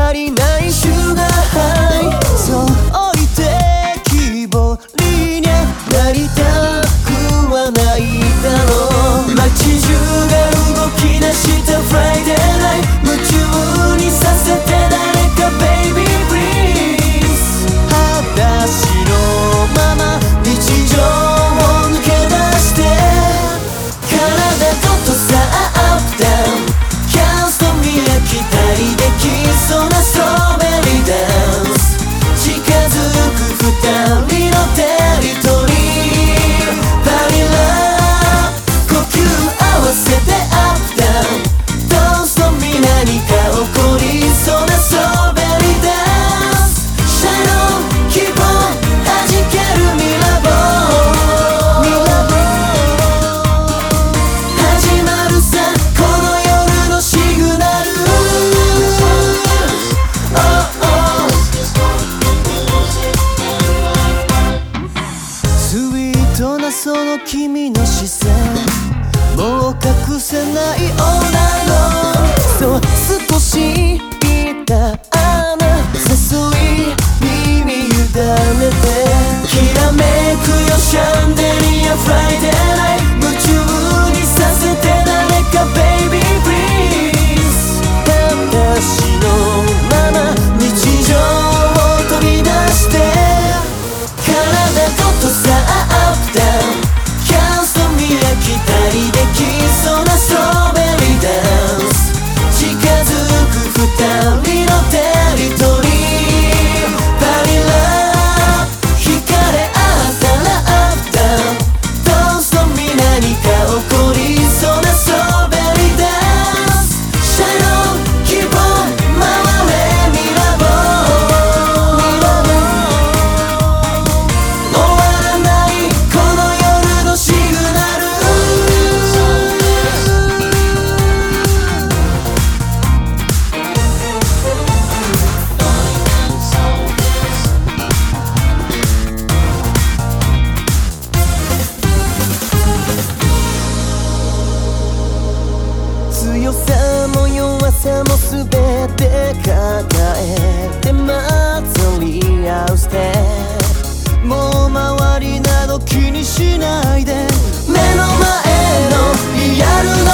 足りないシュガーハイそう置いて木彫りになりたくはないだろう街中が動き出したりのもう隠せない女のそう少しいたあの誘い耳身委ねてきらめくよシャンデリアフライデーナイトの弱さも全て抱えて混ざり合うステもう周りなど気にしないで。目の前のリアルな